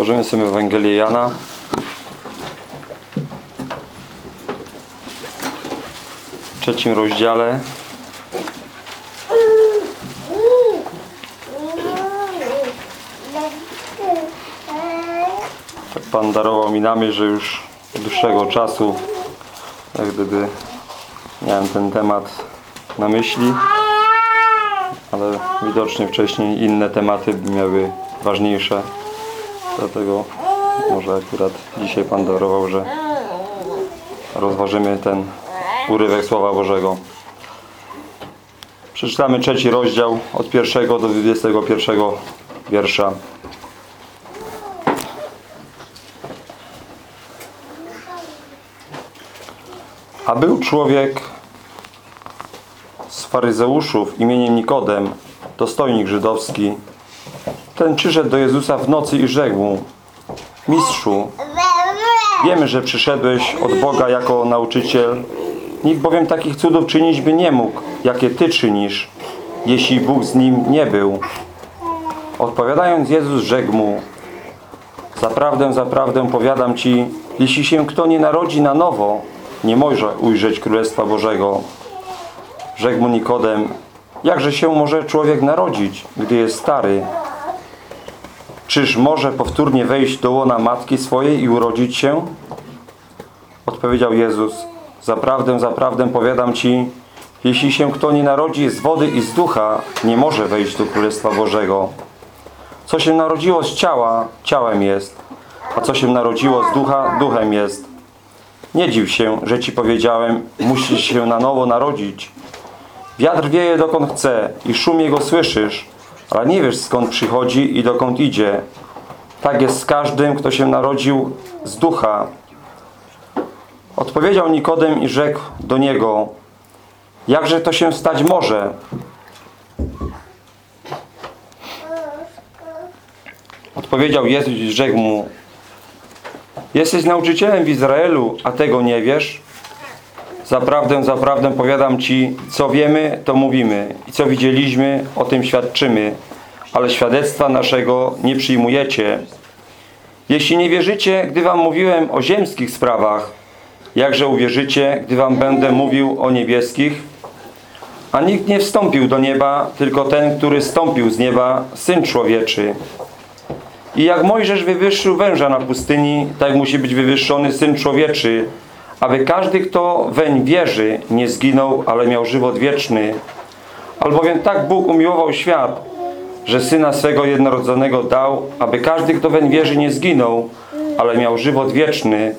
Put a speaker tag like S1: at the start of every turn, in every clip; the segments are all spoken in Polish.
S1: Otworzymy sobie Ewangelię Jana. W trzecim rozdziale. Tak Pan darował mi na myśl, że już od dłuższego czasu jak gdyby miałem ten temat na myśli, ale widocznie wcześniej inne tematy miały ważniejsze. Dlatego może akurat dzisiaj Pan darował, że rozważymy ten urywek Słowa Bożego. Przeczytamy trzeci rozdział od pierwszego do 21 wiersza. A był człowiek z faryzeuszów imieniem Nikodem, dostojnik żydowski. Ten przyszedł do Jezusa w nocy i rzekł Mistrzu, wiemy, że przyszedłeś od Boga jako nauczyciel. Nikt bowiem takich cudów czynić by nie mógł, jakie Ty czynisz, jeśli Bóg z nim nie był. Odpowiadając Jezus rzekł mu, Zaprawdę, zaprawdę powiadam Ci, jeśli się kto nie narodzi na nowo, nie może ujrzeć Królestwa Bożego. Rzekł mu Nikodem, jakże się może człowiek narodzić, gdy jest stary? Czyż może powtórnie wejść do łona matki swojej i urodzić się? Odpowiedział Jezus, zaprawdę, zaprawdę powiadam Ci, jeśli się kto nie narodzi z wody i z ducha, nie może wejść do Królestwa Bożego. Co się narodziło z ciała, ciałem jest, a co się narodziło z ducha, duchem jest. Nie dziw się, że Ci powiedziałem, musisz się na nowo narodzić. Wiatr wieje dokąd chce i szum jego słyszysz, ale nie wiesz skąd przychodzi i dokąd idzie. Tak jest z każdym, kto się narodził z ducha. Odpowiedział Nikodem i rzekł do niego, jakże to się stać może? Odpowiedział Jezus i rzekł mu, Jesteś nauczycielem w Izraelu, a tego nie wiesz? Zaprawdę, zaprawdę powiadam Ci, co wiemy, to mówimy i co widzieliśmy, o tym świadczymy, ale świadectwa naszego nie przyjmujecie. Jeśli nie wierzycie, gdy Wam mówiłem o ziemskich sprawach, jakże uwierzycie, gdy Wam będę mówił o niebieskich? A nikt nie wstąpił do nieba, tylko ten, który stąpił z nieba, Syn Człowieczy. I jak Mojżesz wywyższył węża na pustyni, tak musi być wywyższony Syn Człowieczy, aby każdy, kto weń wierzy, nie zginął, ale miał żywot wieczny. Albowiem tak Bóg umiłował świat, że Syna swego jednorodzonego dał, aby każdy, kto weń wierzy, nie zginął, ale miał żywot wieczny.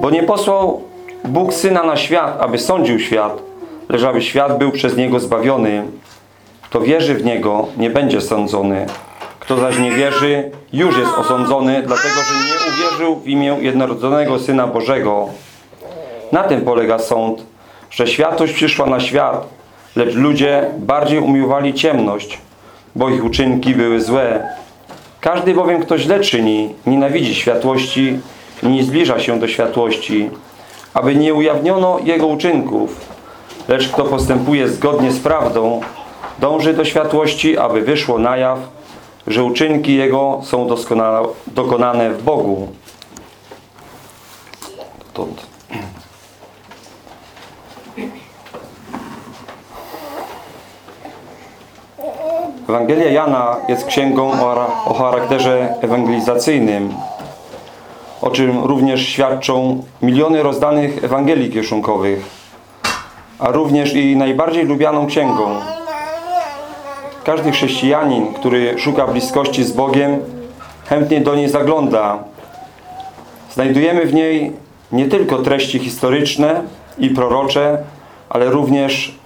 S1: Bo nie posłał Bóg Syna na świat, aby sądził świat, lecz aby świat był przez Niego zbawiony. Kto wierzy w Niego, nie będzie sądzony. Kto zaś nie wierzy, już jest osądzony, dlatego że nie uwierzył w imię jednorodzonego Syna Bożego. Na tym polega sąd, że światłość przyszła na świat, lecz ludzie bardziej umiłowali ciemność, bo ich uczynki były złe. Każdy bowiem, kto źle czyni, nienawidzi światłości i nie zbliża się do światłości, aby nie ujawniono jego uczynków. Lecz kto postępuje zgodnie z prawdą, dąży do światłości, aby wyszło na jaw, że uczynki Jego są dokonane w Bogu. Dotąd. Ewangelia Jana jest księgą o, charakterze ewangelizacyjnym, o czym również świadczą miliony rozdanych Ewangelii kieszonkowych, a również i najbardziej lubianą księgą. Każdy chrześcijanin, który szuka bliskości z Bogiem, chętnie do niej zagląda. Znajdujemy w niej nie tylko treści historyczne i prorocze, ale również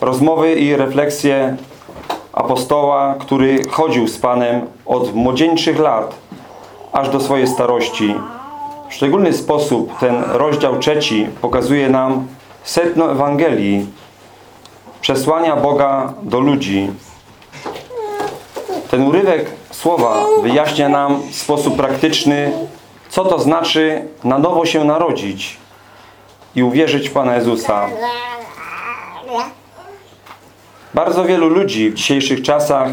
S1: rozmowy i refleksje apostoła, który chodził z Panem od młodzieńczych lat aż do swojej starości. W szczególny sposób ten rozdział trzeci pokazuje nam setno Ewangelii, przesłania Boga do ludzi. Ten urywek słowa wyjaśnia nam w sposób praktyczny, co to znaczy na nowo się narodzić i uwierzyć w Pana Jezusa. Bardzo wielu ludzi w dzisiejszych czasach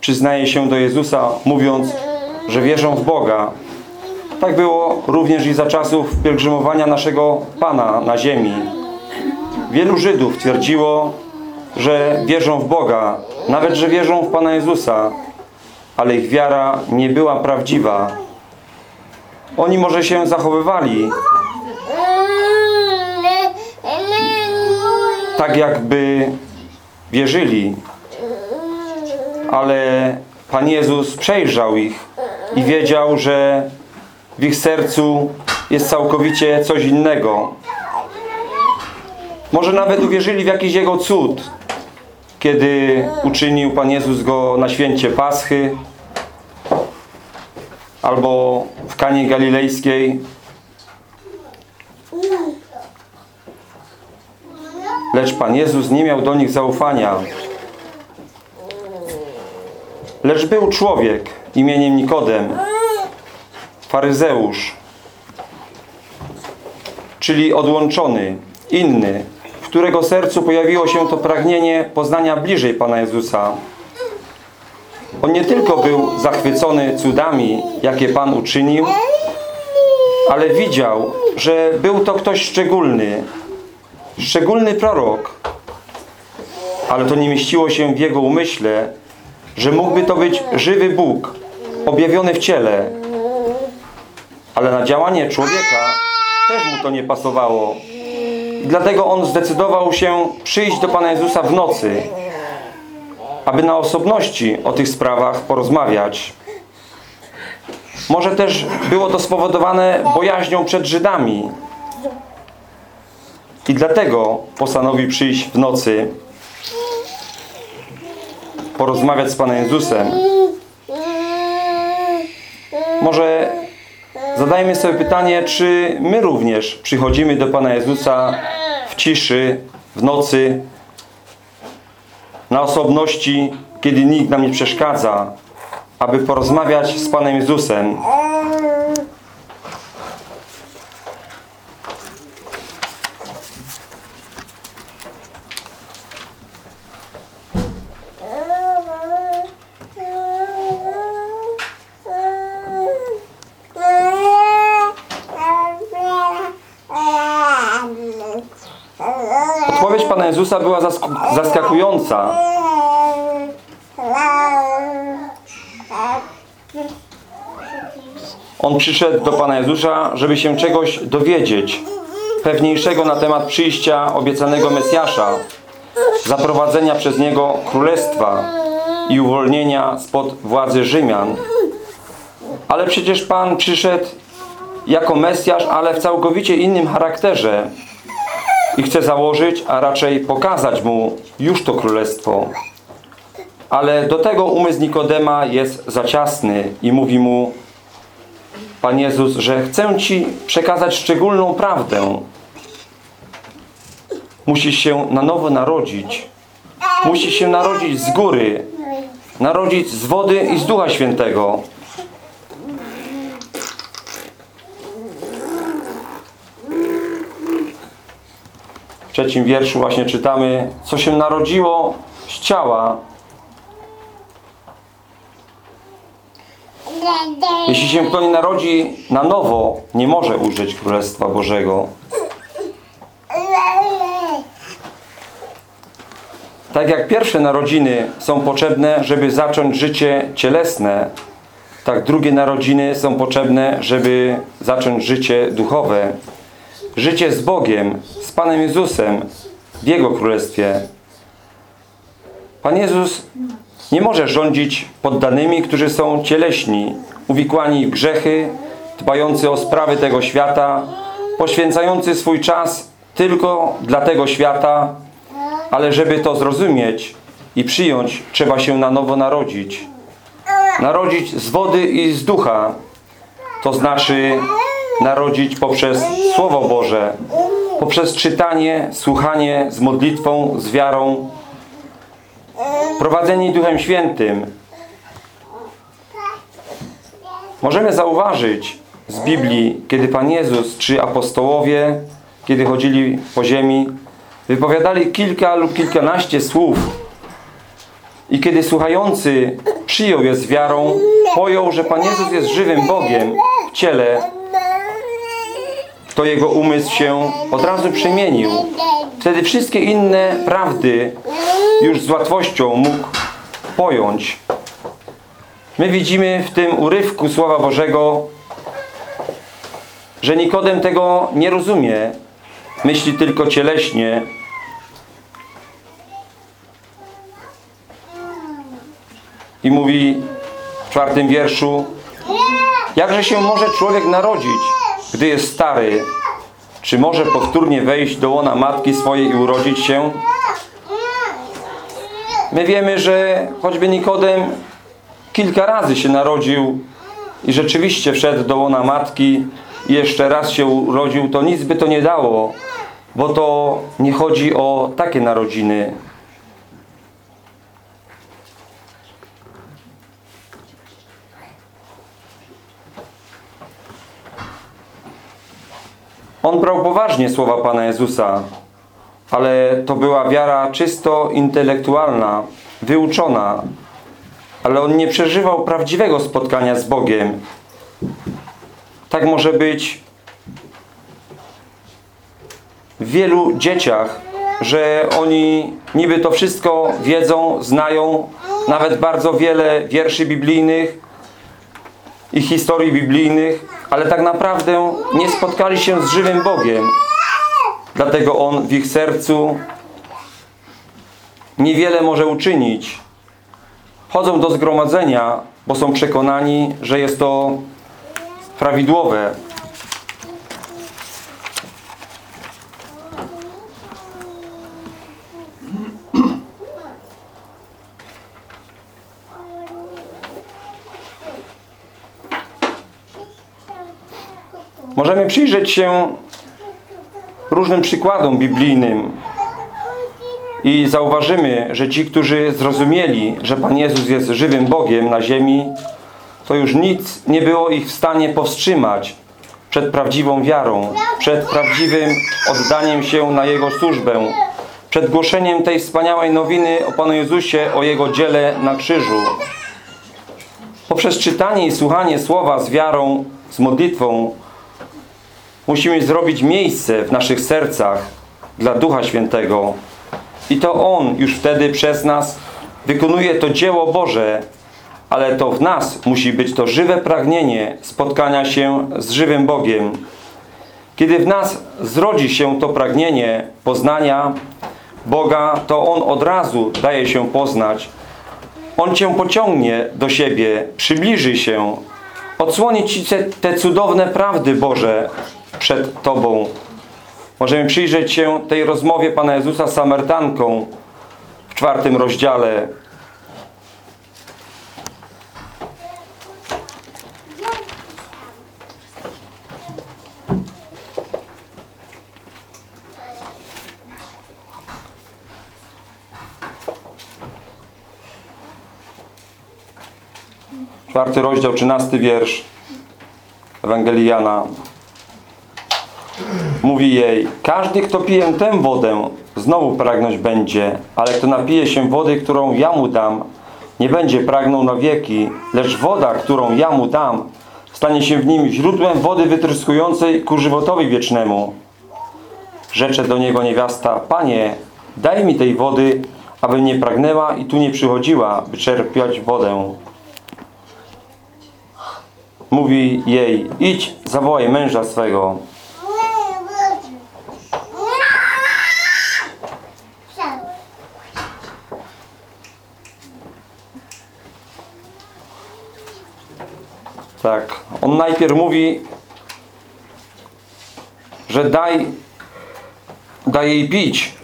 S1: przyznaje się do Jezusa, mówiąc że wierzą w Boga. Tak było również i za czasów pielgrzymowania naszego Pana na ziemi. Wielu Żydów twierdziło, że wierzą w Boga, nawet że wierzą w Pana Jezusa, ale ich wiara nie była prawdziwa. Oni może się zachowywali tak jakby wierzyli, ale Pan Jezus przejrzał ich i wiedział, że w ich sercu jest całkowicie coś innego. Może nawet uwierzyli w jakiś Jego cud, kiedy uczynił Pan Jezus go na święcie Paschy albo w Kanie Galilejskiej. Lecz Pan Jezus nie miał do nich zaufania. Lecz był człowiek imieniem Nikodem, faryzeusz, czyli odłączony, inny, w którego sercu pojawiło się to pragnienie poznania bliżej Pana Jezusa. On nie tylko był zachwycony cudami, jakie Pan uczynił, ale widział, że był to ktoś szczególny, szczególny prorok. Ale to nie mieściło się w jego umyśle, że mógłby to być żywy Bóg, objawiony w ciele. Ale na działanie człowieka też mu to nie pasowało. I dlatego on zdecydował się przyjść do Pana Jezusa w nocy, aby na osobności o tych sprawach porozmawiać. Może też było to spowodowane bojaźnią przed Żydami. I dlatego postanowił przyjść w nocy, porozmawiać z Panem Jezusem. Może zadajmy sobie pytanie, czy my również przychodzimy do Pana Jezusa w ciszy, w nocy, na osobności, kiedy nikt nam nie przeszkadza, aby porozmawiać z Panem Jezusem. Odpowiedź Pana Jezusa była zask- zaskakująca. On przyszedł do Pana Jezusa, żeby się czegoś dowiedzieć, pewniejszego na temat przyjścia obiecanego Mesjasza, zaprowadzenia przez Niego Królestwa i uwolnienia spod władzy Rzymian. Ale przecież Pan przyszedł jako Mesjasz, ale w całkowicie innym charakterze i chce założyć, a raczej pokazać mu już to królestwo. Ale do tego umysł Nikodema jest za ciasny i mówi mu Pan Jezus, że chcę Ci przekazać szczególną prawdę. Musisz się na nowo narodzić. Musisz się narodzić z góry. Narodzić z wody i z Ducha Świętego. Trzecim wierszu właśnie czytamy, co się narodziło z ciała. Jeśli się kto nie narodzi na nowo, nie może ujrzeć Królestwa Bożego. Tak jak pierwsze narodziny są potrzebne, żeby zacząć życie cielesne, tak drugie narodziny są potrzebne, żeby zacząć życie duchowe. Życie z Bogiem, z Panem Jezusem, w Jego Królestwie. Pan Jezus nie może rządzić poddanymi, którzy są cieleśni, uwikłani w grzechy, dbający o sprawy tego świata, poświęcający swój czas tylko dla tego świata, ale żeby to zrozumieć i przyjąć, trzeba się na nowo narodzić. Narodzić z wody i z ducha, to znaczy narodzić poprzez Słowo Boże, poprzez czytanie, słuchanie z modlitwą, z wiarą, prowadzeni Duchem Świętym. Możemy zauważyć z Biblii, kiedy Pan Jezus czy apostołowie, kiedy chodzili po ziemi, wypowiadali kilka lub kilkanaście słów I kiedy słuchający przyjął je z wiarą, pojął, że Pan Jezus jest żywym Bogiem w ciele, to jego umysł się od razu przemienił. Wtedy wszystkie inne prawdy już z łatwością mógł pojąć. My widzimy w tym urywku Słowa Bożego, że Nikodem tego nie rozumie. Myśli tylko cieleśnie. I mówi w czwartym wierszu Jakże się może człowiek narodzić, gdy jest stary? Czy może powtórnie wejść do łona matki swojej i urodzić się? My wiemy, że choćby Nikodem kilka razy się narodził i rzeczywiście wszedł do łona matki i jeszcze raz się urodził, to nic by to nie dało, bo to nie chodzi o takie narodziny. On brał poważnie słowa Pana Jezusa, ale to była wiara czysto intelektualna, wyuczona, ale on nie przeżywał prawdziwego spotkania z Bogiem. Tak może być w wielu dzieciach, że oni niby to wszystko wiedzą, znają, nawet bardzo wiele wierszy biblijnych i historii biblijnych, ale tak naprawdę nie spotkali się z żywym Bogiem. Dlatego On w ich sercu niewiele może uczynić. Chodzą do zgromadzenia, bo są przekonani, że jest to prawidłowe. Możemy przyjrzeć się różnym przykładom biblijnym i zauważymy, że ci, którzy zrozumieli, że Pan Jezus jest żywym Bogiem na ziemi, to już nic nie było ich w stanie powstrzymać przed prawdziwą wiarą, przed prawdziwym oddaniem się na Jego służbę, przed głoszeniem tej wspaniałej nowiny o Panu Jezusie, o Jego dziele na krzyżu. Poprzez czytanie i słuchanie Słowa z wiarą, z modlitwą, musimy zrobić miejsce w naszych sercach dla Ducha Świętego. I to On już wtedy przez nas wykonuje to dzieło Boże, ale to w nas musi być to żywe pragnienie spotkania się z żywym Bogiem. Kiedy w nas zrodzi się to pragnienie poznania Boga, to On od razu daje się poznać. On Cię pociągnie do siebie, przybliży się, odsłoni Ci te, cudowne prawdy Boże przed Tobą. Możemy przyjrzeć się tej rozmowie Pana Jezusa z Samertanką w czwartym rozdziale. Czwarty rozdział, trzynasty wiersz Ewangelii Jana. Mówi jej, każdy kto pije tę wodę, znowu pragnąć będzie, ale kto napije się wody, którą ja mu dam, nie będzie pragnął na wieki, lecz woda, którą ja mu dam, stanie się w nim źródłem wody wytryskującej ku żywotowi wiecznemu. Rzecze do niego niewiasta, Panie, daj mi tej wody, abym nie pragnęła i tu nie przychodziła, by czerpiać wodę. Mówi jej, idź, zawołaj męża swego. Tak. On najpierw mówi, że daj, daj jej pić,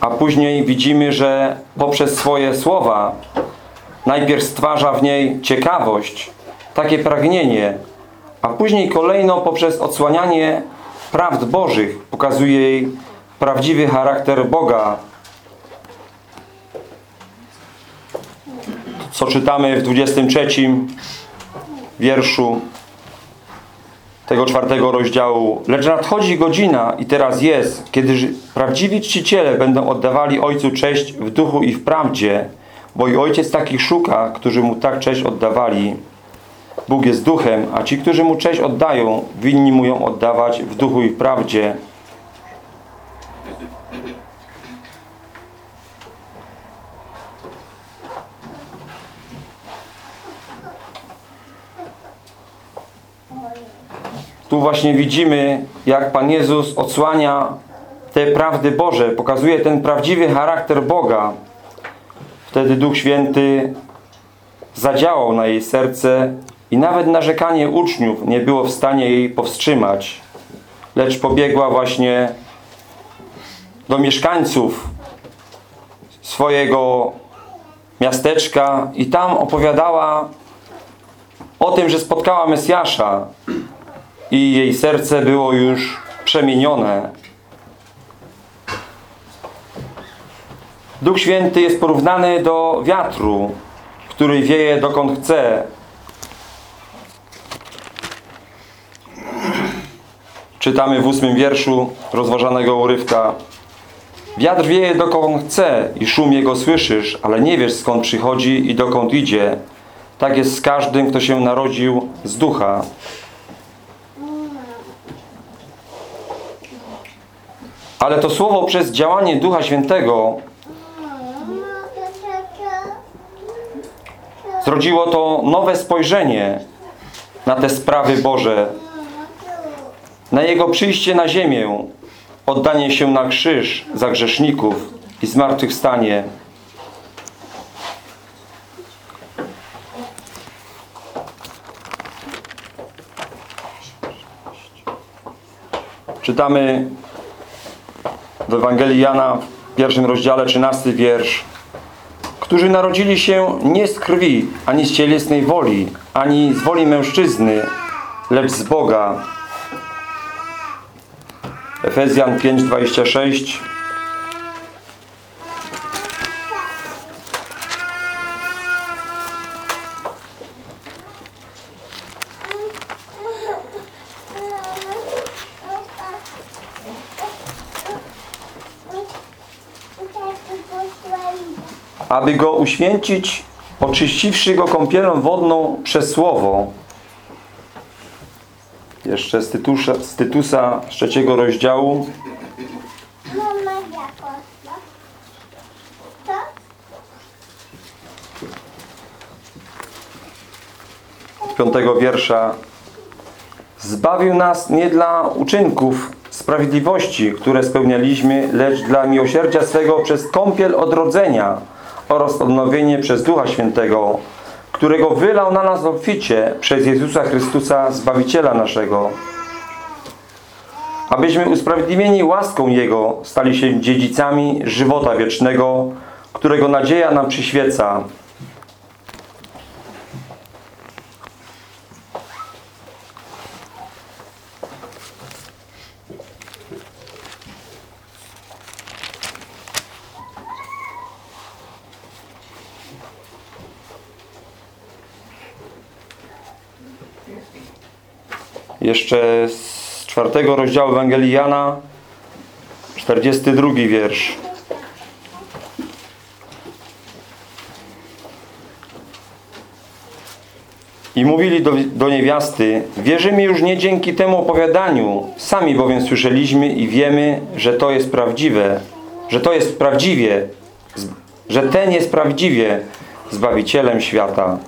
S1: a później widzimy, że poprzez swoje słowa najpierw stwarza w niej ciekawość, takie pragnienie, a później kolejno poprzez odsłanianie prawd Bożych pokazuje jej prawdziwy charakter Boga. Co czytamy w 23 wierszu tego czwartego rozdziału. Lecz nadchodzi godzina i teraz jest, kiedy prawdziwi czciciele będą oddawali Ojcu cześć w duchu i w prawdzie, Bo i Ojciec takich szuka, którzy Mu tak cześć oddawali. Bóg jest duchem, a ci, którzy Mu cześć oddają, winni Mu ją oddawać w duchu i w prawdzie. Tu właśnie widzimy, jak Pan Jezus odsłania te prawdy Boże, pokazuje ten prawdziwy charakter Boga. Wtedy Duch Święty zadziałał na jej serce i nawet narzekanie uczniów nie było w stanie jej powstrzymać. Lecz pobiegła właśnie do mieszkańców swojego miasteczka i tam opowiadała o tym, że spotkała Mesjasza i jej serce było już przemienione. Duch Święty jest porównany do wiatru, który wieje dokąd chce. Czytamy w ósmym wierszu rozważanego urywka. Wiatr wieje dokąd chce i szum jego słyszysz, ale nie wiesz skąd przychodzi i dokąd idzie. Tak jest z każdym, kto się narodził z ducha. Ale to słowo przez działanie Ducha Świętego zrodziło to nowe spojrzenie na te sprawy Boże, na Jego przyjście na ziemię, oddanie się na krzyż za grzeszników i zmartwychwstanie. Czytamy w Ewangelii Jana w pierwszym rozdziale, 13 wiersz którzy narodzili się nie z krwi, ani z cielesnej woli, ani z woli mężczyzny, lecz z Boga. Efezjan 5:26 aby go uświęcić, oczyściwszy go kąpielą wodną przez słowo. Jeszcze z, Tytusza, z Tytusa z trzeciego rozdziału. Piątego wiersza Zbawił nas nie dla uczynków sprawiedliwości, które spełnialiśmy, lecz dla miłosierdzia swego przez kąpiel odrodzenia oraz odnowienie przez Ducha Świętego, którego wylał na nas obficie przez Jezusa Chrystusa, Zbawiciela naszego. Abyśmy usprawiedliwieni łaską Jego stali się dziedzicami żywota wiecznego, którego nadzieja nam przyświeca. Jeszcze z czwartego rozdziału Ewangelii Jana, 42 wiersz. I mówili do, do niewiasty, wierzymy już nie dzięki temu opowiadaniu, sami bowiem słyszeliśmy i wiemy, że to jest prawdziwe, że to jest prawdziwie, że ten jest prawdziwie Zbawicielem świata.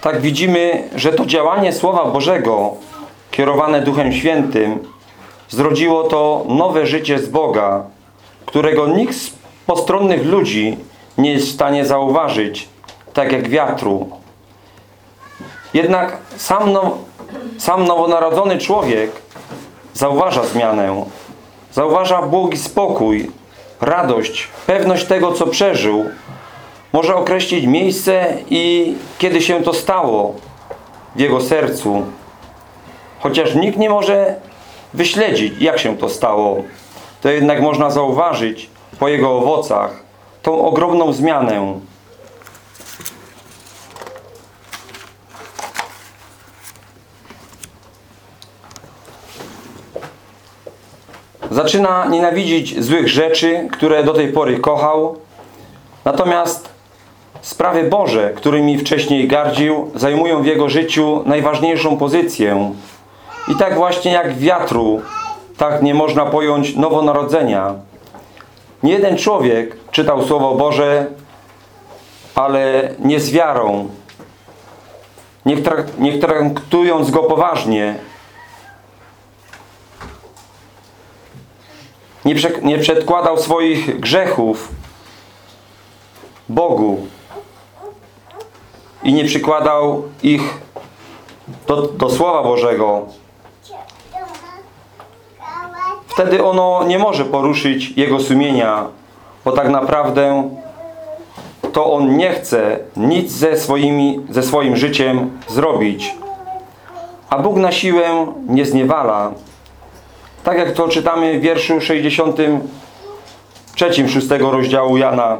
S1: Tak widzimy, że to działanie Słowa Bożego kierowane Duchem Świętym zrodziło to nowe życie z Boga, którego nikt z postronnych ludzi nie jest w stanie zauważyć, tak jak wiatru. Jednak sam, now, sam nowonarodzony człowiek zauważa zmianę, zauważa błogi spokój, radość, pewność tego, co przeżył, może określić miejsce i kiedy się to stało w jego sercu. Chociaż nikt nie może wyśledzić, jak się to stało, to jednak można zauważyć po jego owocach tą ogromną zmianę. Zaczyna nienawidzić złych rzeczy, które do tej pory kochał. Natomiast sprawy Boże, którymi wcześniej gardził, zajmują w jego życiu najważniejszą pozycję. I tak właśnie jak wiatru, tak nie można pojąć nowonarodzenia. Nie jeden człowiek czytał Słowo Boże, ale nie z wiarą, nie, trak nie traktując go poważnie. Nie, nie przedkładał swoich grzechów Bogu i nie przykładał ich do, do Słowa Bożego. Wtedy ono nie może poruszyć jego sumienia, bo tak naprawdę to on nie chce nic ze, swoimi, ze swoim życiem zrobić. A Bóg na siłę nie zniewala. Tak jak to czytamy w wierszu 63 6 rozdziału Jana.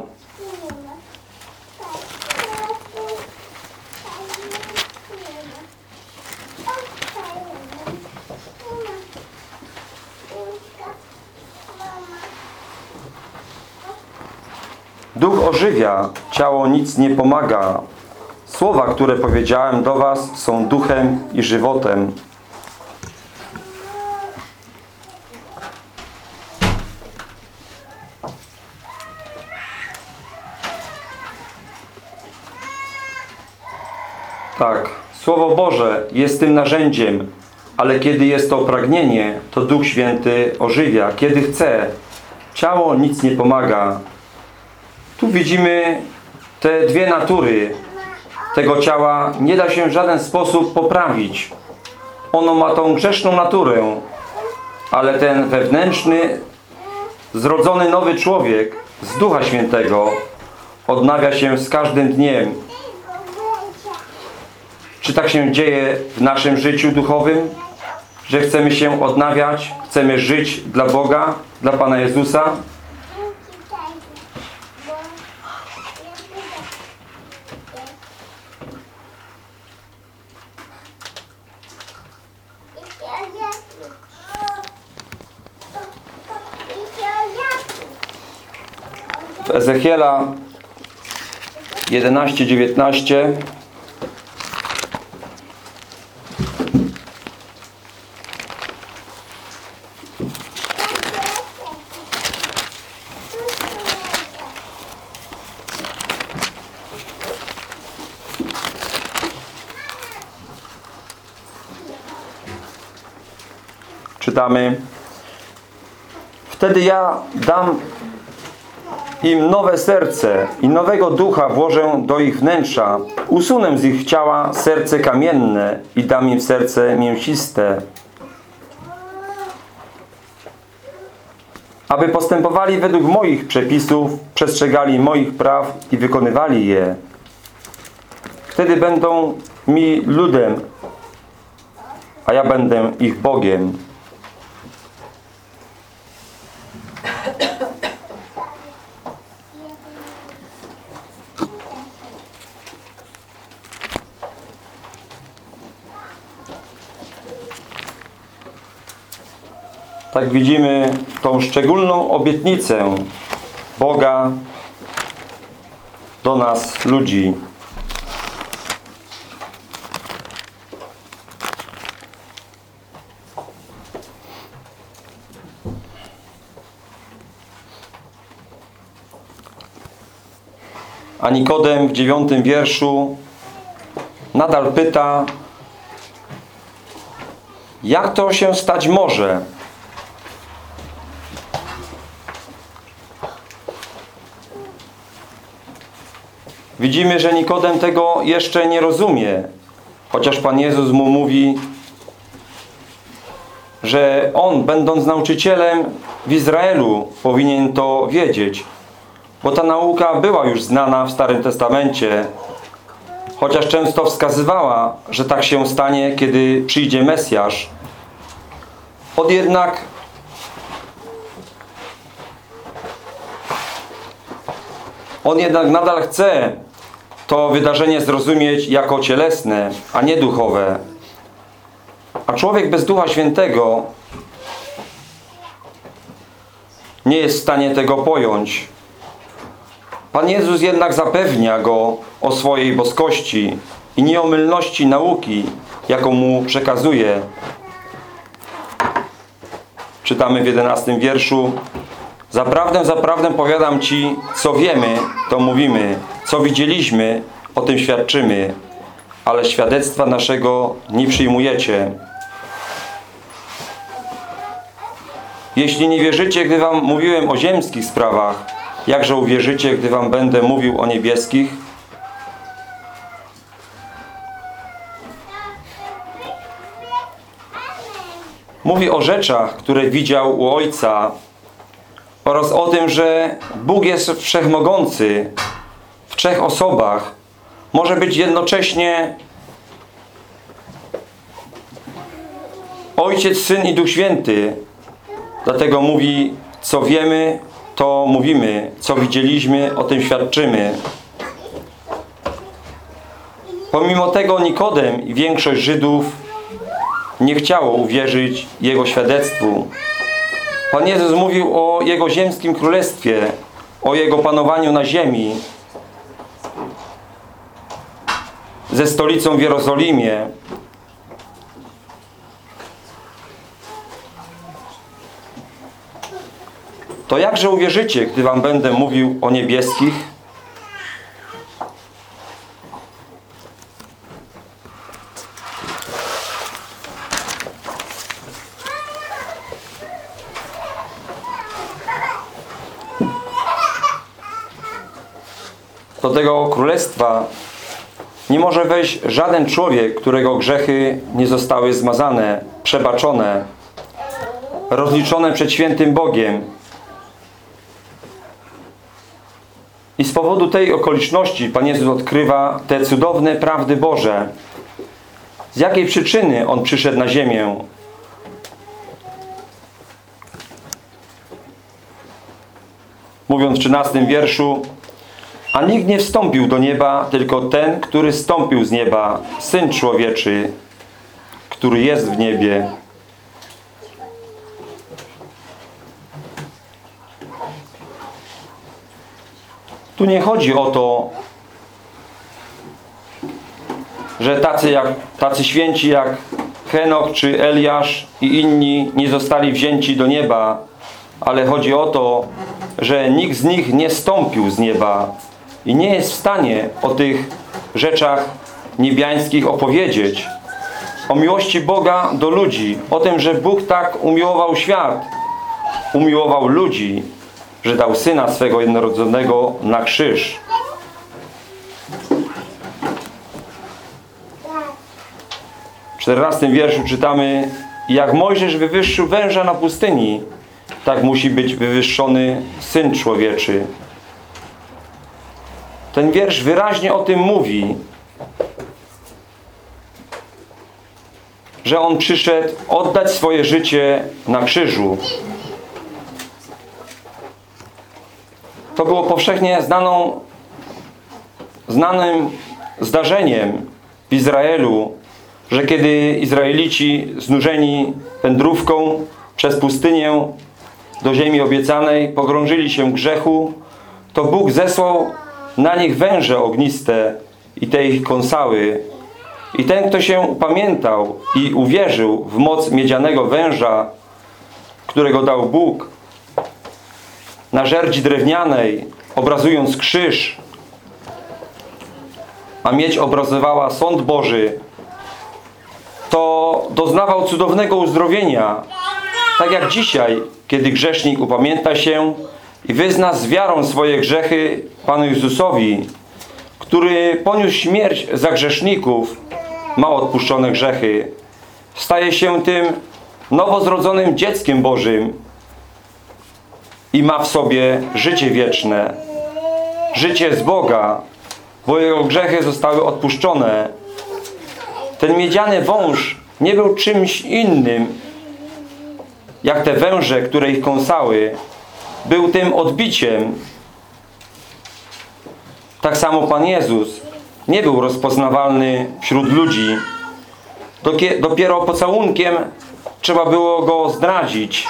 S1: Ożywia, ciało nic nie pomaga. Słowa, które powiedziałem do was są duchem i żywotem. Tak, Słowo Boże jest tym narzędziem, ale kiedy jest to pragnienie, to Duch Święty ożywia. Kiedy chce, ciało nic nie pomaga. Tu widzimy te dwie natury tego ciała. Nie da się w żaden sposób poprawić. Ono ma tą grzeszną naturę, ale ten wewnętrzny, zrodzony nowy człowiek z Ducha Świętego odnawia się z każdym dniem. Czy tak się dzieje w naszym życiu duchowym? Że chcemy się odnawiać, chcemy żyć dla Boga, dla Pana Jezusa? Ezechiela 11-19 czytamy. Wtedy ja dam im nowe serce i nowego ducha włożę do ich wnętrza. Usunę z ich ciała serce kamienne i dam im serce mięsiste. Aby postępowali według moich przepisów, przestrzegali moich praw i wykonywali je. Wtedy będą mi ludem, a ja będę ich Bogiem. Tak widzimy tą szczególną obietnicę Boga do nas, ludzi. A Nikodem w dziewiątym wierszu nadal pyta, jak to się stać może? Widzimy, że Nikodem tego jeszcze nie rozumie. Chociaż Pan Jezus mu mówi, że on, będąc nauczycielem w Izraelu, powinien to wiedzieć. Bo ta nauka była już znana w Starym Testamencie, chociaż często wskazywała, że tak się stanie, kiedy przyjdzie Mesjasz. Od jednak On jednak nadal chce to wydarzenie zrozumieć jako cielesne, a nie duchowe. A człowiek bez Ducha Świętego nie jest w stanie tego pojąć. Pan Jezus jednak zapewnia go o swojej boskości i nieomylności nauki, jaką mu przekazuje. Czytamy w 11 wierszu. Zaprawdę, zaprawdę powiadam Ci, co wiemy, to mówimy, co widzieliśmy, o tym świadczymy, ale świadectwa naszego nie przyjmujecie. Jeśli nie wierzycie, gdy wam mówiłem o ziemskich sprawach, jakże uwierzycie, gdy wam będę mówił o niebieskich? Mówi o rzeczach, które widział u Ojca oraz o tym, że Bóg jest wszechmogący w trzech osobach. Może być jednocześnie Ojciec, Syn i Duch Święty. Dlatego mówi, co wiemy, to mówimy, co widzieliśmy, o tym świadczymy. Pomimo tego Nikodem i większość Żydów nie chciało uwierzyć Jego świadectwu. Pan Jezus mówił o Jego ziemskim królestwie, o Jego panowaniu na ziemi, ze stolicą w Jerozolimie. To jakże uwierzycie, gdy wam będę mówił o niebieskich? Do tego królestwa nie może wejść żaden człowiek, którego grzechy nie zostały zmazane, przebaczone, rozliczone przed świętym Bogiem. I z powodu tej okoliczności Pan Jezus odkrywa te cudowne prawdy Boże. Z jakiej przyczyny On przyszedł na ziemię? Mówiąc w 13 wierszu A nikt nie wstąpił do nieba, tylko ten, który stąpił z nieba, Syn Człowieczy, który jest w niebie. Tu nie chodzi o to, że tacy, jak, tacy święci jak Henok czy Eliasz i inni nie zostali wzięci do nieba, ale chodzi o to, że nikt z nich nie stąpił z nieba i nie jest w stanie o tych rzeczach niebiańskich opowiedzieć. O miłości Boga do ludzi, o tym, że Bóg tak umiłował świat, umiłował ludzi, że dał Syna swego jednorodzonego na krzyż. W 14 wierszu czytamy Jak Mojżesz wywyższył węża na pustyni, tak musi być wywyższony Syn Człowieczy. Ten wiersz wyraźnie o tym mówi, że On przyszedł oddać swoje życie na krzyżu. To było powszechnie znaną, znanym zdarzeniem w Izraelu, że kiedy Izraelici znużeni wędrówką przez pustynię do ziemi obiecanej pogrążyli się w grzechu, to Bóg zesłał na nich węże ogniste i te ich kąsały. I ten, kto się upamiętał i uwierzył w moc miedzianego węża, którego dał Bóg, na żerdzi drewnianej, obrazując krzyż, a miedź obrazowała sąd Boży, to doznawał cudownego uzdrowienia. Tak jak dzisiaj, kiedy grzesznik upamięta się i wyzna z wiarą swoje grzechy Panu Jezusowi, który poniósł śmierć za grzeszników, ma odpuszczone grzechy. Staje się tym nowozrodzonym dzieckiem Bożym i ma w sobie życie wieczne. Życie z Boga, bo jego grzechy zostały odpuszczone. Ten miedziany wąż nie był czymś innym, jak te węże, które ich kąsały. Był tym odbiciem. Tak samo Pan Jezus nie był rozpoznawalny wśród ludzi. Dopiero pocałunkiem trzeba było go zdradzić.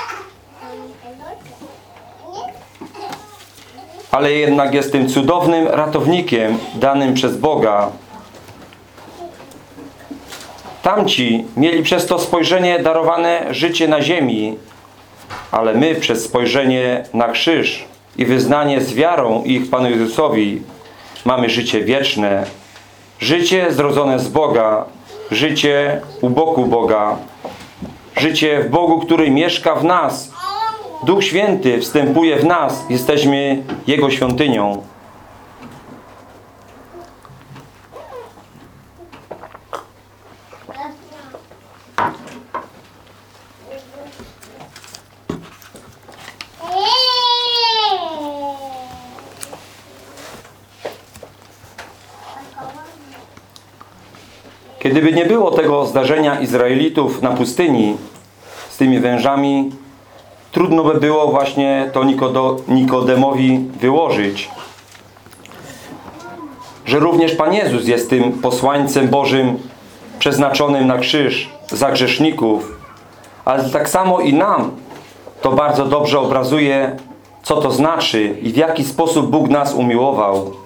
S1: ale jednak jest tym cudownym ratownikiem danym przez Boga. Tamci mieli przez to spojrzenie darowane życie na ziemi, ale my przez spojrzenie na krzyż i wyznanie z wiarą ich Panu Jezusowi mamy życie wieczne, życie zrodzone z Boga, życie u boku Boga, życie w Bogu, który mieszka w nas. Duch Święty wstępuje w nas, jesteśmy Jego świątynią. Kiedyby nie było tego zdarzenia Izraelitów na pustyni z tymi wężami, trudno by było właśnie to Nikodo, Nikodemowi wyłożyć. Że również Pan Jezus jest tym posłańcem Bożym przeznaczonym na krzyż za grzeszników. Ale tak samo i nam to bardzo dobrze obrazuje, co to znaczy i w jaki sposób Bóg nas umiłował.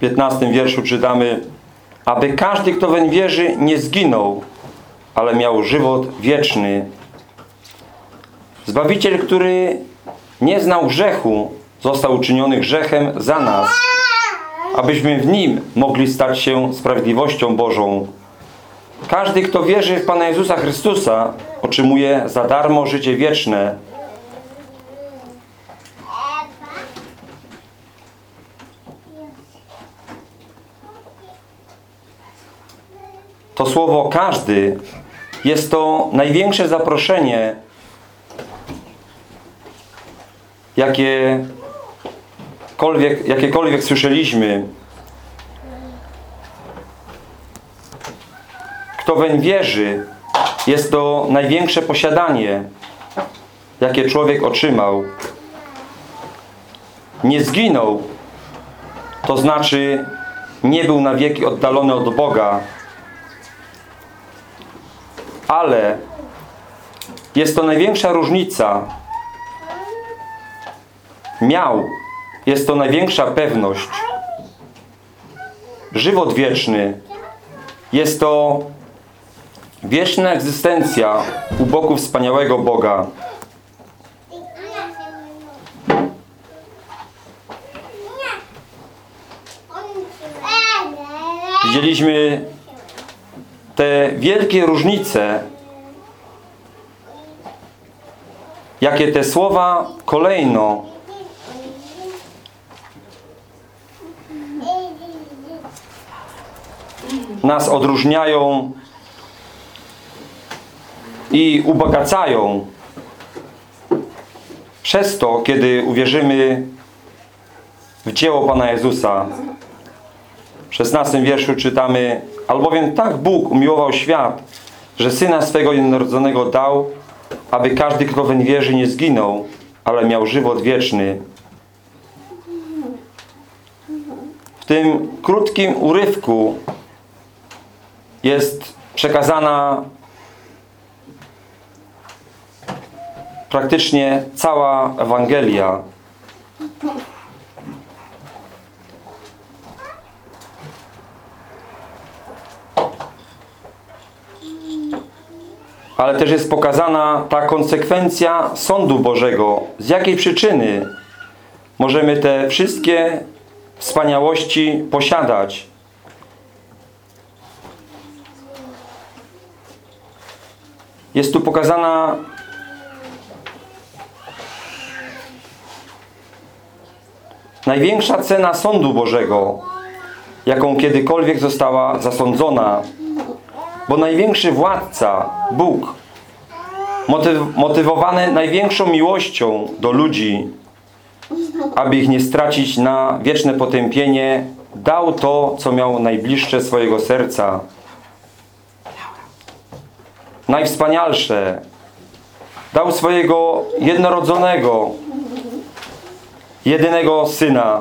S1: 15 wierszu czytamy aby każdy, kto weń wierzy, nie zginął, ale miał żywot wieczny. Zbawiciel, który nie znał grzechu, został uczyniony grzechem za nas, abyśmy w Nim mogli stać się sprawiedliwością Bożą. Każdy, kto wierzy w Pana Jezusa Chrystusa, otrzymuje za darmo życie wieczne. To słowo każdy jest to największe zaproszenie, jakiekolwiek, jakiekolwiek słyszeliśmy. Kto weń wierzy, jest to największe posiadanie, jakie człowiek otrzymał. Nie zginął, to znaczy nie był na wieki oddalony od Boga, ale jest to największa różnica. Miał. Jest to największa pewność. Żywot wieczny. Jest to wieczna egzystencja u boku wspaniałego Boga. Widzieliśmy te wielkie różnice, jakie te słowa kolejno nas odróżniają i ubogacają przez to, kiedy uwierzymy w dzieło Pana Jezusa. W 16 wierszu czytamy Albowiem tak Bóg umiłował świat, że Syna swego jednorodzonego dał, aby każdy, kto weń wierzy, nie zginął, ale miał żywot wieczny. W tym krótkim urywku jest przekazana praktycznie cała Ewangelia. Ale też jest pokazana ta konsekwencja sądu Bożego. Z jakiej przyczyny możemy te wszystkie wspaniałości posiadać? Jest tu pokazana największa cena sądu Bożego, jaką kiedykolwiek została zasądzona bo największy władca, Bóg, motyw motywowany największą miłością do ludzi, aby ich nie stracić na wieczne potępienie, dał to, co miał najbliższe swojego serca. Najwspanialsze. Dał swojego jednorodzonego, jedynego Syna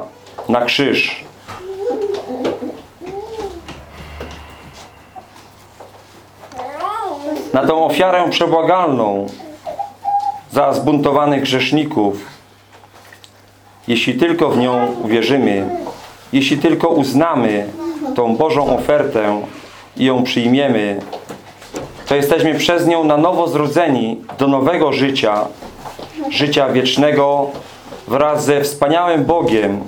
S1: na krzyż. Na tą ofiarę przebłagalną za zbuntowanych grzeszników. Jeśli tylko w nią uwierzymy, jeśli tylko uznamy tą Bożą ofertę i ją przyjmiemy, to jesteśmy przez nią na nowo zrodzeni do nowego życia, życia wiecznego wraz ze wspaniałym Bogiem.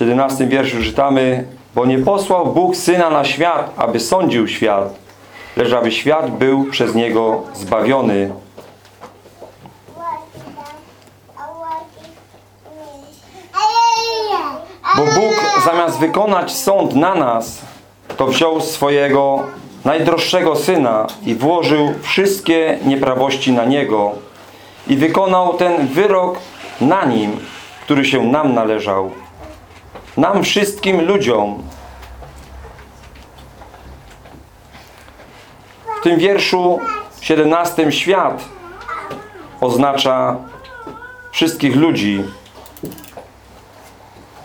S1: W 17 wierszu czytamy Bo nie posłał Bóg Syna na świat, aby sądził świat, lecz aby świat był przez Niego zbawiony. Bo Bóg zamiast wykonać sąd na nas, to wziął swojego najdroższego Syna i włożył wszystkie nieprawości na Niego i wykonał ten wyrok na Nim, który się nam należał. Nam wszystkim ludziom. W tym wierszu 17 świat oznacza wszystkich ludzi,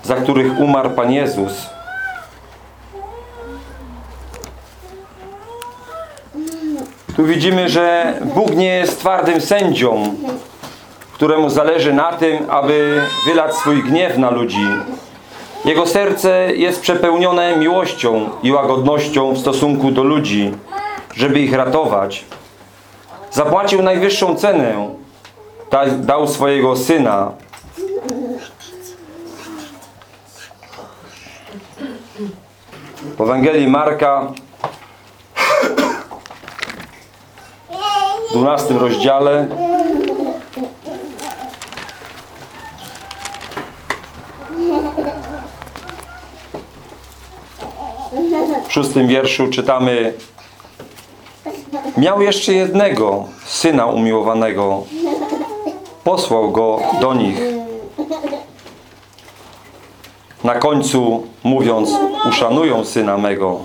S1: za których umarł Pan Jezus. Tu widzimy, że Bóg nie jest twardym sędzią, któremu zależy na tym, aby wylać swój gniew na ludzi. Jego serce jest przepełnione miłością i łagodnością w stosunku do ludzi, żeby ich ratować. Zapłacił najwyższą cenę, da- dał swojego Syna, W Ewangelii Marka w 12 rozdziale szóstym wierszu czytamy Miał jeszcze jednego syna umiłowanego. Posłał go do nich. Na końcu mówiąc, uszanują syna mego.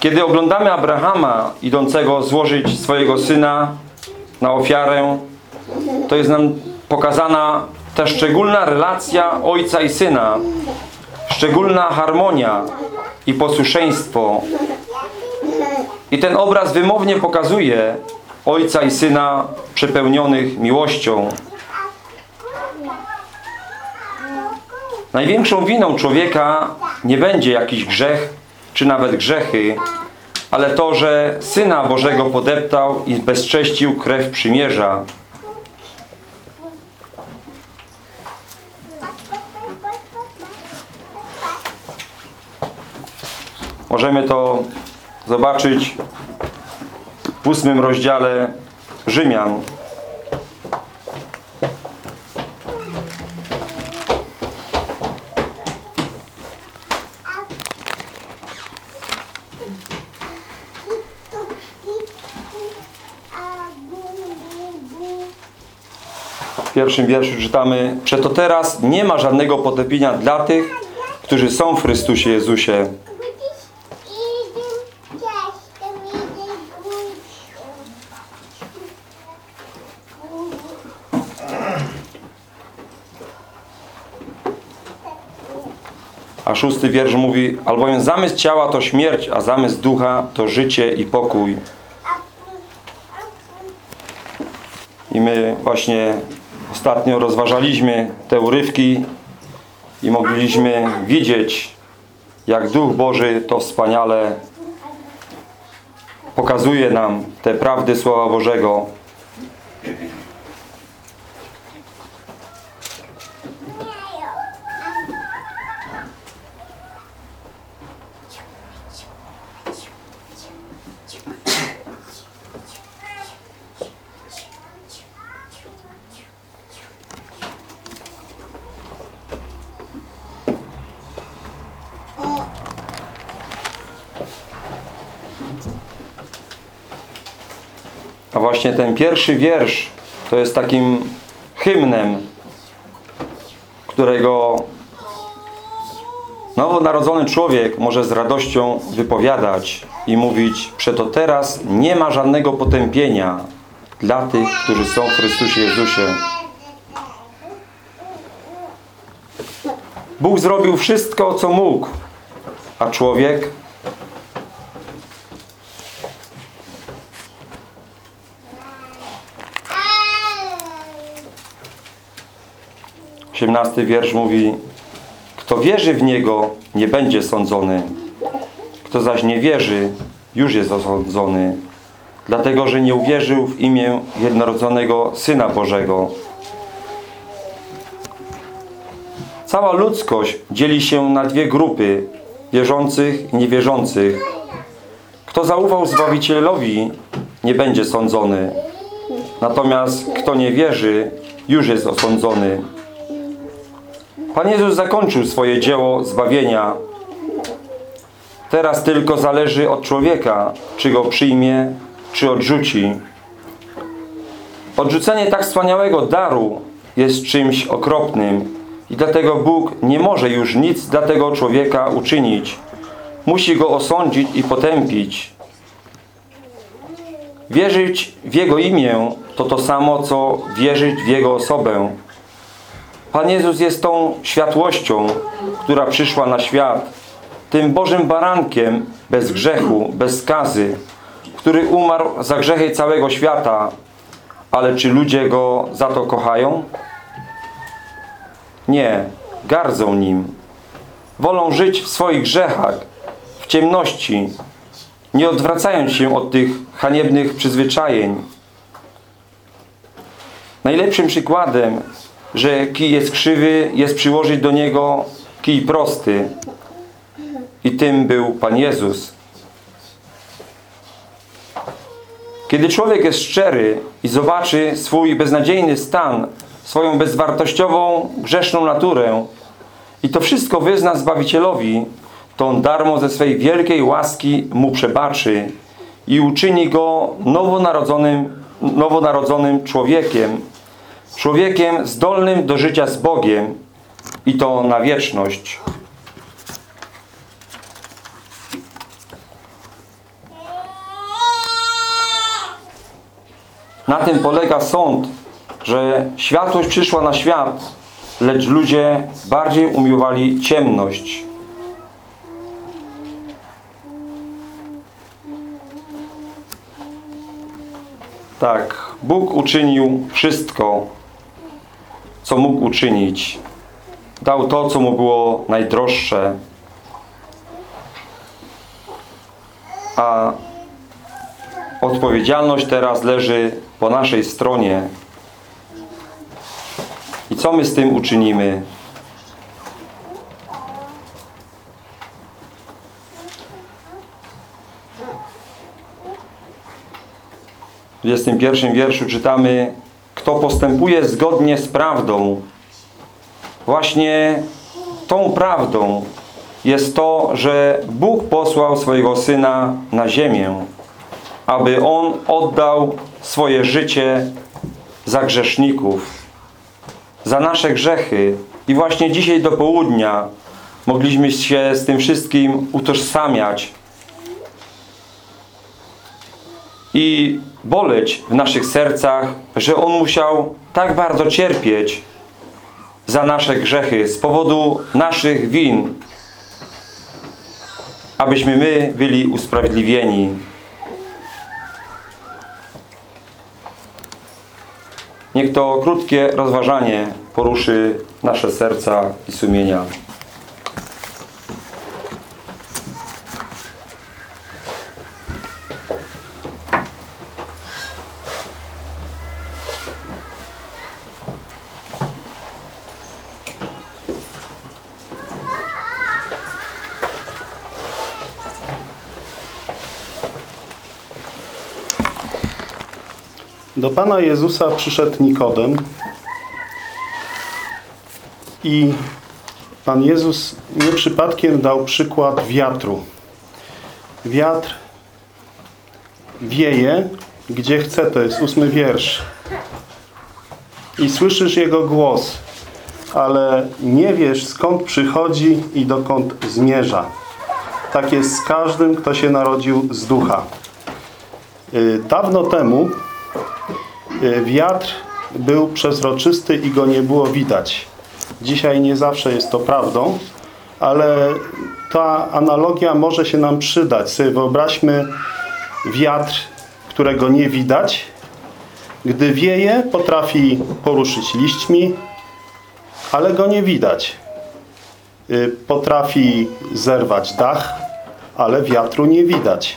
S1: Kiedy oglądamy Abrahama idącego złożyć swojego syna na ofiarę, to jest nam pokazana ta szczególna relacja ojca i syna, szczególna harmonia i posłuszeństwo. I ten obraz wymownie pokazuje ojca i syna przepełnionych miłością. Największą winą człowieka nie będzie jakiś grzech, czy nawet grzechy, ale to, że Syna Bożego podeptał i bezcześcił krew przymierza. Możemy to zobaczyć w ósmym rozdziale Rzymian. Pierwszym wierszu czytamy Przeto teraz nie ma żadnego potępienia dla tych, którzy są w Chrystusie Jezusie. A szósty wiersz mówi Albowiem zamysł ciała to śmierć, a zamysł ducha to życie i pokój. I my właśnie ostatnio rozważaliśmy te urywki i mogliśmy widzieć, jak Duch Boży to wspaniale pokazuje nam te prawdy Słowa Bożego. A właśnie ten pierwszy wiersz to jest takim hymnem którego nowonarodzony człowiek może z radością wypowiadać i mówić, przeto teraz nie ma żadnego potępienia dla tych, którzy są w Chrystusie Jezusie. Bóg zrobił wszystko, co mógł, a człowiek 18 wiersz mówi Kto wierzy w Niego, nie będzie sądzony. Kto zaś nie wierzy, już jest osądzony. Dlatego, że nie uwierzył w imię jednorodzonego Syna Bożego. Cała ludzkość dzieli się na dwie grupy, wierzących i niewierzących. Kto zaufał Zbawicielowi, nie będzie sądzony. Natomiast kto nie wierzy, już jest osądzony. Pan Jezus zakończył swoje dzieło zbawienia. Teraz tylko zależy od człowieka, czy go przyjmie, czy odrzuci. Odrzucenie tak wspaniałego daru jest czymś okropnym i dlatego Bóg nie może już nic dla tego człowieka uczynić. Musi go osądzić i potępić. Wierzyć w Jego imię to to samo, co wierzyć w Jego osobę. Pan Jezus jest tą światłością, która przyszła na świat, tym Bożym barankiem bez grzechu, bez skazy, który umarł za grzechy całego świata. Ale czy ludzie Go za to kochają? Nie, gardzą Nim. Wolą żyć w swoich grzechach, w ciemności, nie odwracając się od tych haniebnych przyzwyczajeń. Najlepszym przykładem że kij jest krzywy, jest przyłożyć do niego kij prosty. I tym był Pan Jezus. Kiedy człowiek jest szczery i zobaczy swój beznadziejny stan, swoją bezwartościową, grzeszną naturę i to wszystko wyzna Zbawicielowi, to On darmo ze swej wielkiej łaski Mu przebaczy i uczyni Go nowonarodzonym, nowonarodzonym człowiekiem, człowiekiem zdolnym do życia z Bogiem i to na wieczność. Na tym polega sąd, że światłość przyszła na świat, lecz ludzie bardziej umiłowali ciemność. Tak, Bóg uczynił wszystko, co mógł uczynić. Dał to, co mu było najdroższe. A odpowiedzialność teraz leży po naszej stronie. I co my z tym uczynimy? W 21 wierszu czytamy Kto postępuje zgodnie z prawdą. Właśnie tą prawdą jest to, że Bóg posłał swojego Syna na ziemię aby On oddał swoje życie za grzeszników za nasze grzechy. I właśnie dzisiaj do południa mogliśmy się z tym wszystkim utożsamiać i boleć w naszych sercach, że On musiał tak bardzo cierpieć za nasze grzechy z powodu naszych win, abyśmy my byli usprawiedliwieni. Niech to krótkie rozważanie poruszy nasze serca i sumienia.
S2: Do Pana Jezusa przyszedł Nikodem i Pan Jezus nie przypadkiem dał przykład wiatru. Wiatr wieje, gdzie chce, to jest ósmy wiersz. I słyszysz Jego głos, ale nie wiesz skąd przychodzi i dokąd zmierza. Tak jest z każdym, kto się narodził z ducha. Y, Dawno temu wiatr był przezroczysty i go nie było widać. Dzisiaj nie zawsze jest to prawdą, ale ta analogia może się nam przydać. Sobie wyobraźmy wiatr, którego nie widać. Gdy wieje, potrafi poruszyć liśćmi, ale go nie widać. Y, Potrafi zerwać dach, ale wiatru nie widać.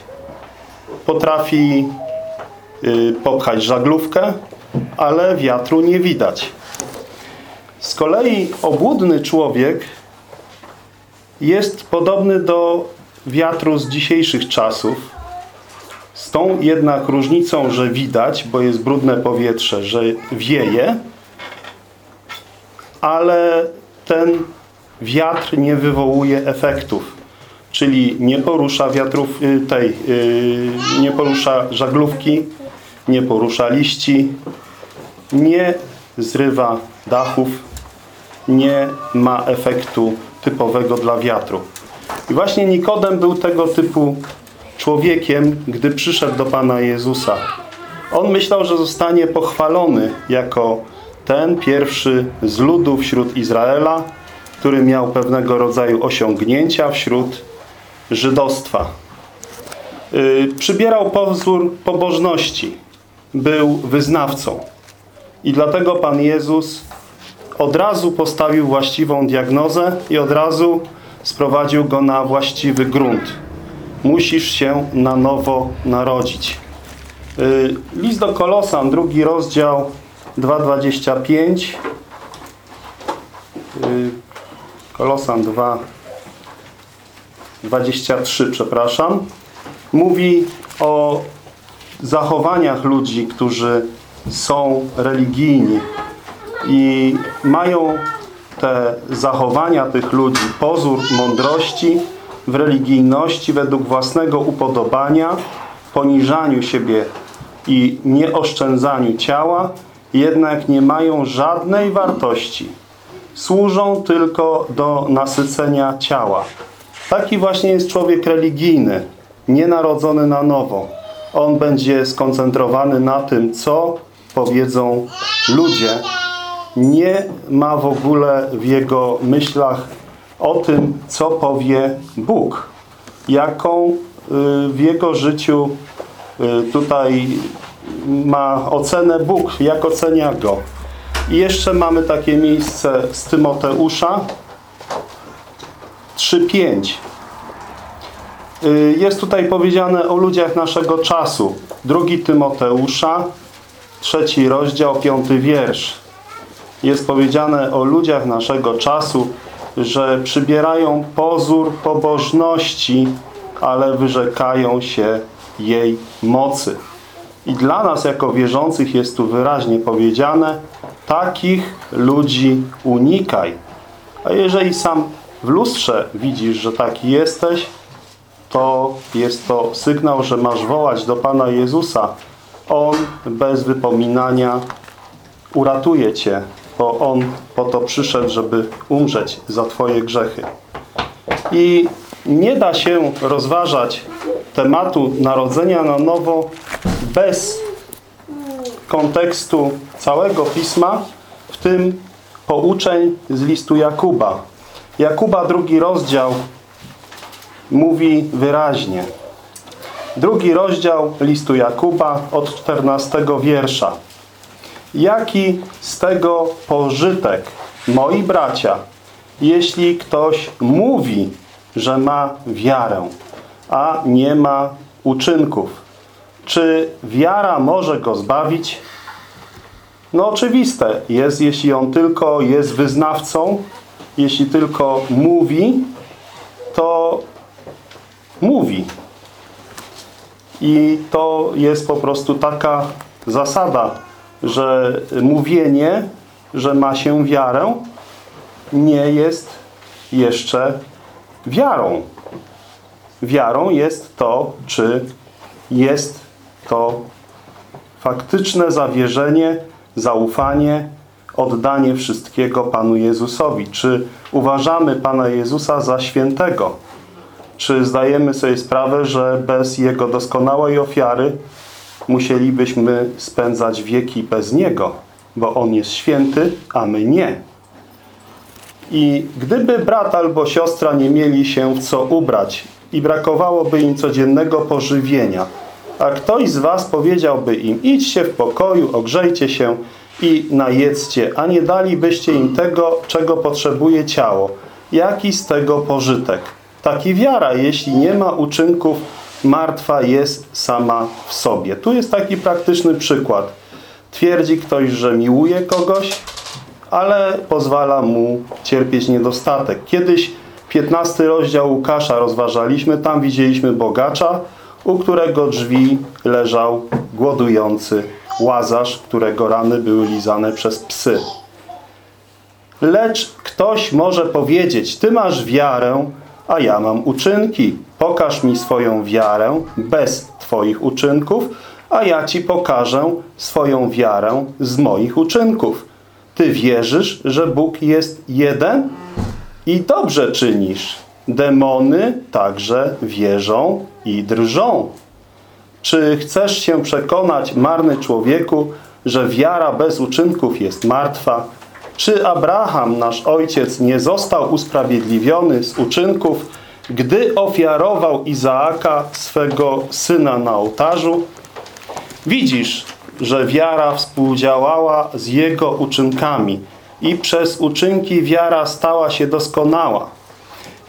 S2: Potrafi popchać żaglówkę, ale wiatru nie widać. Z kolei obłudny człowiek jest podobny do wiatru z dzisiejszych czasów. Z tą jednak różnicą, że widać, bo jest brudne powietrze, że wieje, ale ten wiatr nie wywołuje efektów. Czyli nie porusza wiatrów y, tej, y, nie porusza żaglówki, nie porusza liści, nie zrywa dachów, nie ma efektu typowego dla wiatru. I właśnie Nikodem był tego typu człowiekiem, gdy przyszedł do Pana Jezusa. On myślał, że zostanie pochwalony jako ten pierwszy z ludu wśród Izraela, który miał pewnego rodzaju osiągnięcia wśród żydostwa. Yy, przybierał pozór pobożności. Był wyznawcą. I dlatego Pan Jezus od razu postawił właściwą diagnozę i od razu sprowadził go na właściwy grunt. Musisz się na nowo narodzić. Yy, List do Kolosan, drugi rozdział 2,25 Yy, Kolosan 2 23, przepraszam, mówi o zachowaniach ludzi, którzy są religijni i mają te zachowania tych ludzi, pozór mądrości w religijności według własnego upodobania, poniżaniu siebie i nieoszczędzaniu ciała, jednak nie mają żadnej wartości. Służą tylko do nasycenia ciała. Taki właśnie jest człowiek religijny, nienarodzony na nowo. On będzie skoncentrowany na tym, co powiedzą ludzie. Nie ma w ogóle w jego myślach o tym, co powie Bóg. Jaką y, w jego życiu y, tutaj ma ocenę Bóg, jak ocenia go. I jeszcze mamy takie miejsce z Tymoteusza 3.5. Y, Jest tutaj powiedziane o ludziach naszego czasu. Drugi Tymoteusza, trzeci rozdział, piąty wiersz. Jest powiedziane o ludziach naszego czasu, że przybierają pozór pobożności, ale wyrzekają się jej mocy. I dla nas jako wierzących jest tu wyraźnie powiedziane, takich ludzi unikaj. A jeżeli sam w lustrze widzisz, że taki jesteś, to jest to sygnał, że masz wołać do Pana Jezusa. On bez wypominania uratuje Cię, bo On po to przyszedł, żeby umrzeć za Twoje grzechy. I nie da się rozważać tematu narodzenia na nowo bez kontekstu całego Pisma, w tym pouczeń z listu Jakuba. Jakuba drugi rozdział mówi wyraźnie. Drugi rozdział listu Jakuba od 14 wiersza. Jaki z tego pożytek, moi bracia, jeśli ktoś mówi, że ma wiarę, a nie ma uczynków? Czy wiara może go zbawić? No oczywiste jest, jeśli on tylko jest wyznawcą, jeśli tylko mówi, to mówi. I to jest po prostu taka zasada, że mówienie, że ma się wiarę, nie jest jeszcze wiarą. Wiarą jest to, czy jest to faktyczne zawierzenie, zaufanie, oddanie wszystkiego Panu Jezusowi. Czy uważamy Pana Jezusa za świętego? Czy zdajemy sobie sprawę, że bez Jego doskonałej ofiary musielibyśmy spędzać wieki bez Niego? Bo On jest święty, a my nie. I gdyby brat albo siostra nie mieli się w co ubrać i brakowałoby im codziennego pożywienia, a ktoś z was powiedziałby im, idźcie w pokoju, ogrzejcie się i najedzcie, a nie dalibyście im tego, czego potrzebuje ciało, jaki z tego pożytek? Taki wiara, jeśli nie ma uczynków, martwa jest sama w sobie. Tu jest taki praktyczny przykład. Twierdzi ktoś, że miłuje kogoś, ale pozwala mu cierpieć niedostatek. Kiedyś 15 rozdział Łukasza rozważaliśmy, tam widzieliśmy bogacza, u którego drzwi leżał głodujący łazarz, którego rany były lizane przez psy. Lecz ktoś może powiedzieć, ty masz wiarę, a ja mam uczynki. Pokaż mi swoją wiarę bez twoich uczynków, a ja ci pokażę swoją wiarę z moich uczynków. Ty wierzysz, że Bóg jest jeden? I dobrze czynisz. Demony także wierzą i drżą. Czy chcesz się przekonać, marny człowieku, że wiara bez uczynków jest martwa? Czy Abraham, nasz ojciec, nie został usprawiedliwiony z uczynków, gdy ofiarował Izaaka, swego syna na ołtarzu? Widzisz, że wiara współdziałała z jego uczynkami i przez uczynki wiara stała się doskonała.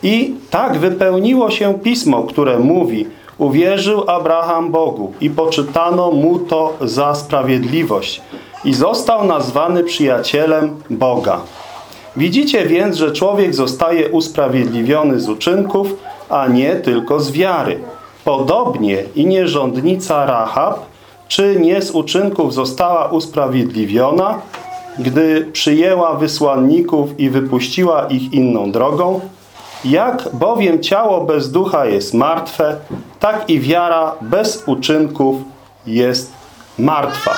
S2: I tak wypełniło się pismo, które mówi Uwierzył Abraham Bogu i poczytano mu to za sprawiedliwość i został nazwany przyjacielem Boga. Widzicie więc, że człowiek zostaje usprawiedliwiony z uczynków, a nie tylko z wiary. Podobnie i nierządnica Rahab, czy nie z uczynków została usprawiedliwiona, gdy przyjęła wysłanników i wypuściła ich inną drogą? Jak bowiem ciało bez ducha jest martwe, tak i wiara bez uczynków jest martwa.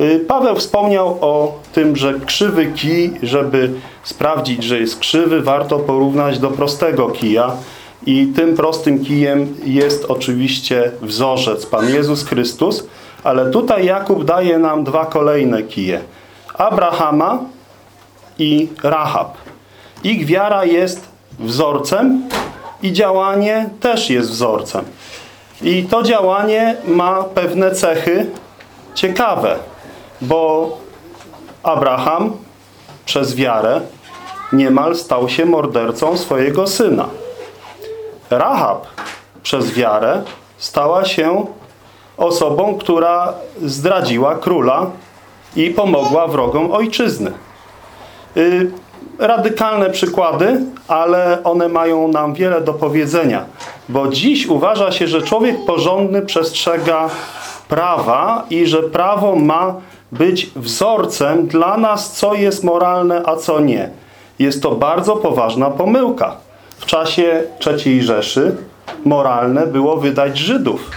S2: Y, Paweł wspomniał o tym, że krzywy kij, żeby sprawdzić, że jest krzywy, warto porównać do prostego kija. I tym prostym kijem jest oczywiście wzorzec, Pan Jezus Chrystus. Ale tutaj Jakub daje nam dwa kolejne kije. Abrahama i Rahab. Ich wiara jest wzorcem i działanie też jest wzorcem. I to działanie ma pewne cechy ciekawe, bo Abraham przez wiarę niemal stał się mordercą swojego syna. Rahab przez wiarę stała się osobą, która zdradziła króla i pomogła wrogom ojczyzny. Radykalne przykłady, ale one mają nam wiele do powiedzenia. Bo dziś uważa się, że człowiek porządny przestrzega prawa i że prawo ma być wzorcem dla nas, co jest moralne, a co nie. Jest to bardzo poważna pomyłka. W czasie III Rzeszy moralne było wydać Żydów.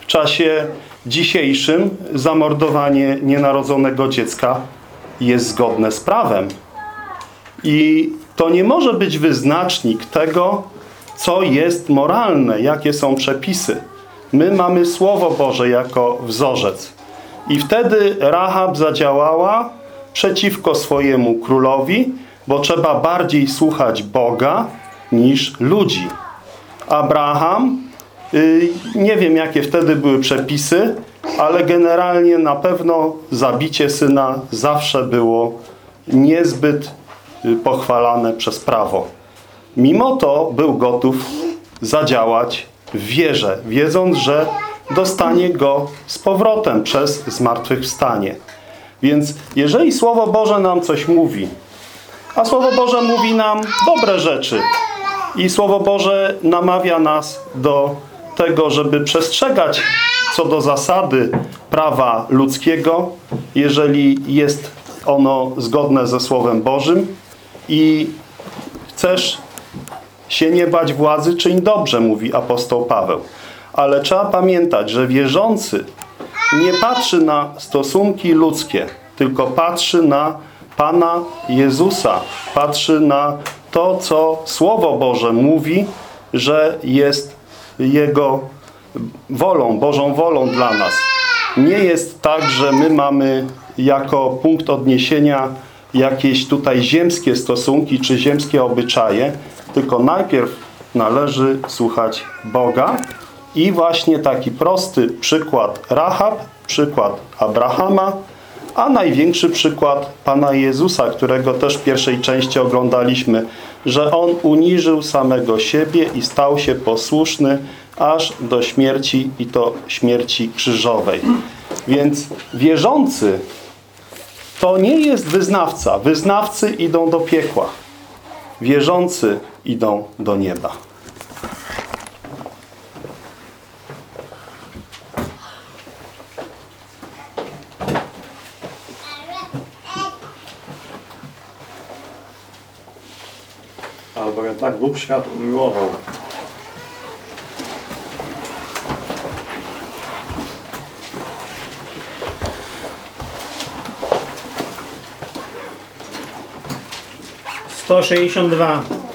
S2: W czasie dzisiejszym zamordowanie nienarodzonego dziecka jest zgodne z prawem. I to nie może być wyznacznik tego, co jest moralne, jakie są przepisy. My mamy Słowo Boże jako wzorzec. I wtedy Rahab zadziałała przeciwko swojemu królowi, bo trzeba bardziej słuchać Boga niż ludzi. Abraham, y, nie wiem jakie wtedy były przepisy, ale generalnie na pewno zabicie syna zawsze było niezbyt pochwalane przez prawo. Mimo to był gotów zadziałać w wierze, wiedząc, że dostanie go z powrotem przez zmartwychwstanie. Więc jeżeli Słowo Boże nam coś mówi, a Słowo Boże mówi nam dobre rzeczy i Słowo Boże namawia nas do tego, żeby przestrzegać co do zasady prawa ludzkiego, jeżeli jest ono zgodne ze Słowem Bożym i chcesz się nie bać władzy, czyń dobrze, mówi apostoł Paweł. Ale trzeba pamiętać, że wierzący nie patrzy na stosunki ludzkie, tylko patrzy na Pana Jezusa. Patrzy na to, co Słowo Boże mówi, że jest Jego wolą, Bożą wolą dla nas. Nie jest tak, że my mamy jako punkt odniesienia jakieś tutaj ziemskie stosunki czy ziemskie obyczaje, tylko najpierw należy słuchać Boga i właśnie taki prosty przykład Rahab, przykład Abrahama, a największy przykład Pana Jezusa, którego też w pierwszej części oglądaliśmy, że On uniżył samego siebie i stał się posłuszny aż do śmierci i to śmierci krzyżowej. Więc wierzący to nie jest wyznawca. Wyznawcy idą do piekła. Wierzący idą do nieba.
S3: Albowiem tak Bóg świat umiłował. 162